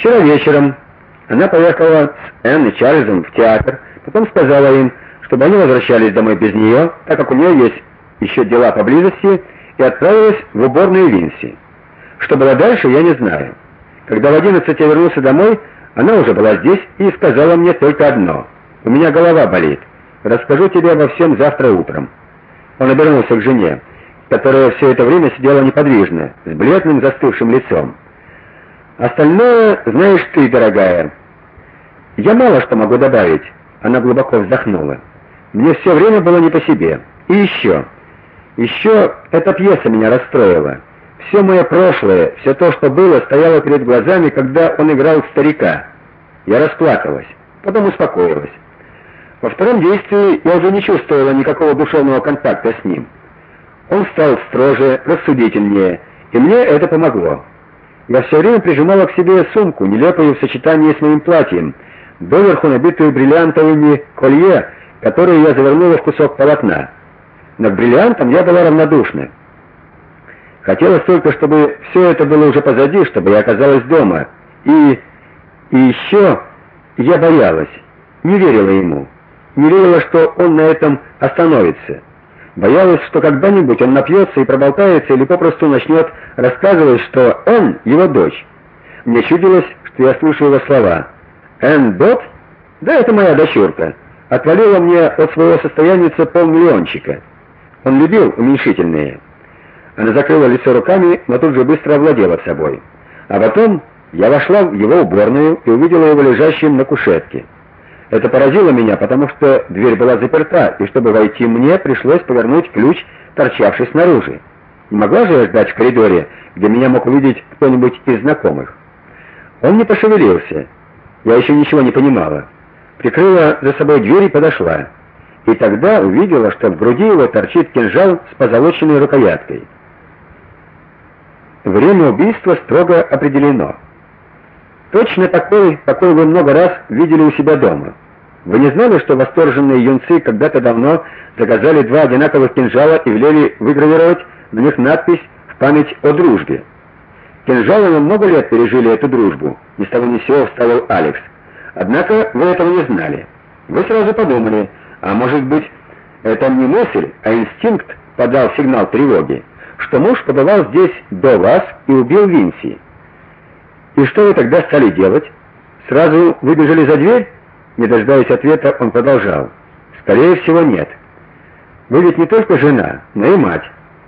Вчера вечером она поехала с Энн и Чарльзом в театр, потом сказала им, чтобы они возвращались домой без нее, так как у нее есть еще дела поблизости, и отправилась в уборную Винси. Что было дальше, я не знаю. Когда в 11 я вернулся домой, она уже была здесь и сказала мне только одно: "У меня голова болит. Расскажу тебе обо всем завтра утром". Он обернулся к жене, которая все это время сидела неподвижно, с бледным застывшим лицом. Остальное знаешь ты, дорогая. Я мало что могу добавить. Она глубоко вздохнула. Мне все время было не по себе. И еще. Еще эта пьеса меня расстроила. Все мое прошлое, все то, что было, стояло перед глазами, когда он играл старика. Я расплакалась, потом успокоилась. Во втором действии я уже не чувствовала никакого душевного контакта с ним. Он стал строже, рассудительнее, и мне это помогло. Я все время прижимала к себе сумку, нелепую в сочетании с моим платьем, доверху набитую бриллиантовыми колье, которые я завернула в кусок полотна. Но к бриллиантам я была равнодушна. Хотелось только, чтобы все это было уже позади, чтобы я оказалась дома. И и еще я боялась, не верила ему. Не верила, что он на этом остановится. Боялась, что когда-нибудь он напьется и проболтается или попросту начнет рассказывать, что он его дочь. Мне чудилось, что я слышу его слова. "Энн Дот? Да это моя дочурка. Отвалила мне от своего состояния полмиллиончика". Он любил уменьшительные. Она закрыла лицо руками, но тут же быстро овладела собой. А потом я вошла в его уборную и увидела его лежащим на кушетке. Это поразило меня, потому что дверь была заперта, и чтобы войти мне, пришлось повернуть ключ, торчавший снаружи. Не могла же я ждать в коридоре, где меня мог увидеть кто-нибудь из знакомых. Он не пошевелился. Я еще ничего не понимала. Прикрыла за собой дверь и подошла и тогда увидела, что в груди его торчит кинжал с позолоченной рукояткой. Время убийства строго определено. Точно такой, какой вы много раз видели у себя дома. Вы не знали, что восторженные юнцы когда-то давно заказали два одинаковых кинжала и велели выгравировать на них надпись в память о дружбе. Кинжалы много лет пережили эту дружбу, ни с того ни с сего вставил Алекс. Однако вы этого не знали. Вы сразу подумали, а может быть, это не мысль, а инстинкт подал сигнал тревоги, что муж побывал здесь до вас и убил Винси. И что вы тогда стали делать? Сразу выбежали за дверь? Не дожидаясь ответа, он продолжал: "Скорее всего, нет. Вы ведь не только жена, но и мать.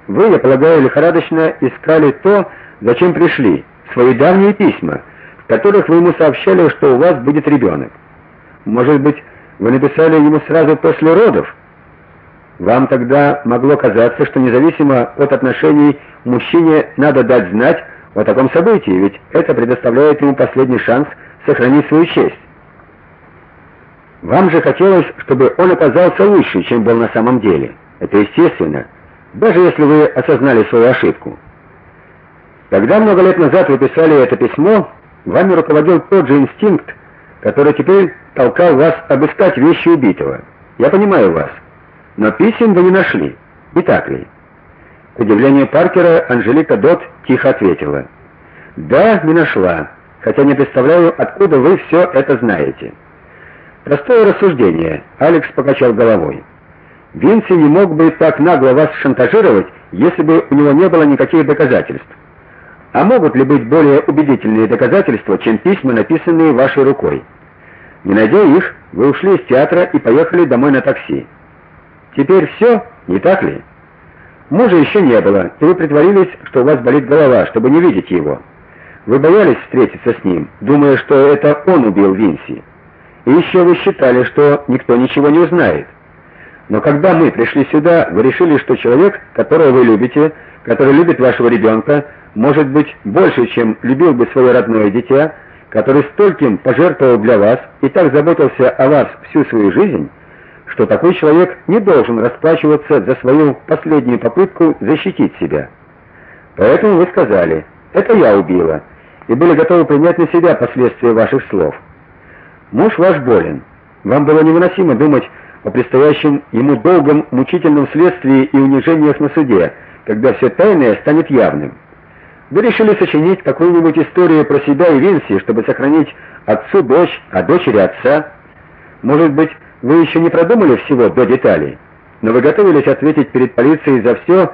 Вы, я полагаю, лихорадочно искали то, зачем пришли, свои давние письма, в которых вы ему сообщали, что у вас будет ребенок. Может быть, вы написали ему сразу после родов. Вам тогда могло казаться, что независимо от отношений мужчине надо дать знать о таком событии, ведь это предоставляет ему последний шанс сохранить свою честь. Вам же хотелось, чтобы он оказался лучше, чем был на самом деле. Это естественно, даже если вы осознали свою ошибку. Когда много лет назад вы писали это письмо, вами руководил тот же инстинкт, который теперь толкал вас обыскать вещи убитого. Я понимаю вас. Но писем вы не нашли. Не так ли? К удивлению Паркера Анжелика Дот тихо ответила: "Да, не нашла, хотя не представляю, откуда вы все это знаете". Простое рассуждение, Алекс покачал головой. Винси не мог бы так нагло вас шантажировать, если бы у него не было никаких доказательств. А могут ли быть более убедительные доказательства, чем письма, написанные вашей рукой? Не найдя их, вы ушли из театра и поехали домой на такси. Теперь все, не так ли? Мужа еще не было, и вы притворились, что у вас болит голова, чтобы не видеть его. Вы боялись встретиться с ним, думая, что это он убил Винси. И еще вы считали, что никто ничего не узнает. Но когда мы пришли сюда, вы решили, что человек, которого вы любите, который любит вашего ребенка, может быть больше, чем любил бы свое родное дитя, который стольким пожертвовал для вас и так заботился о вас всю свою жизнь, что такой человек не должен расплачиваться за свою последнюю попытку защитить себя. Поэтому вы сказали: "Это я убила", и были готовы принять на себя последствия ваших слов. Муж ваш болен. Вам было невыносимо думать о предстоящем ему долгом мучительном следствии и унижениях на суде, когда все тайное станет явным. Вы решили сочинить какую-нибудь историю про себя и Винси, чтобы сохранить отцу дочь, а дочери отца. Может быть, вы еще не продумали всего до деталей, но вы готовились ответить перед полицией за все,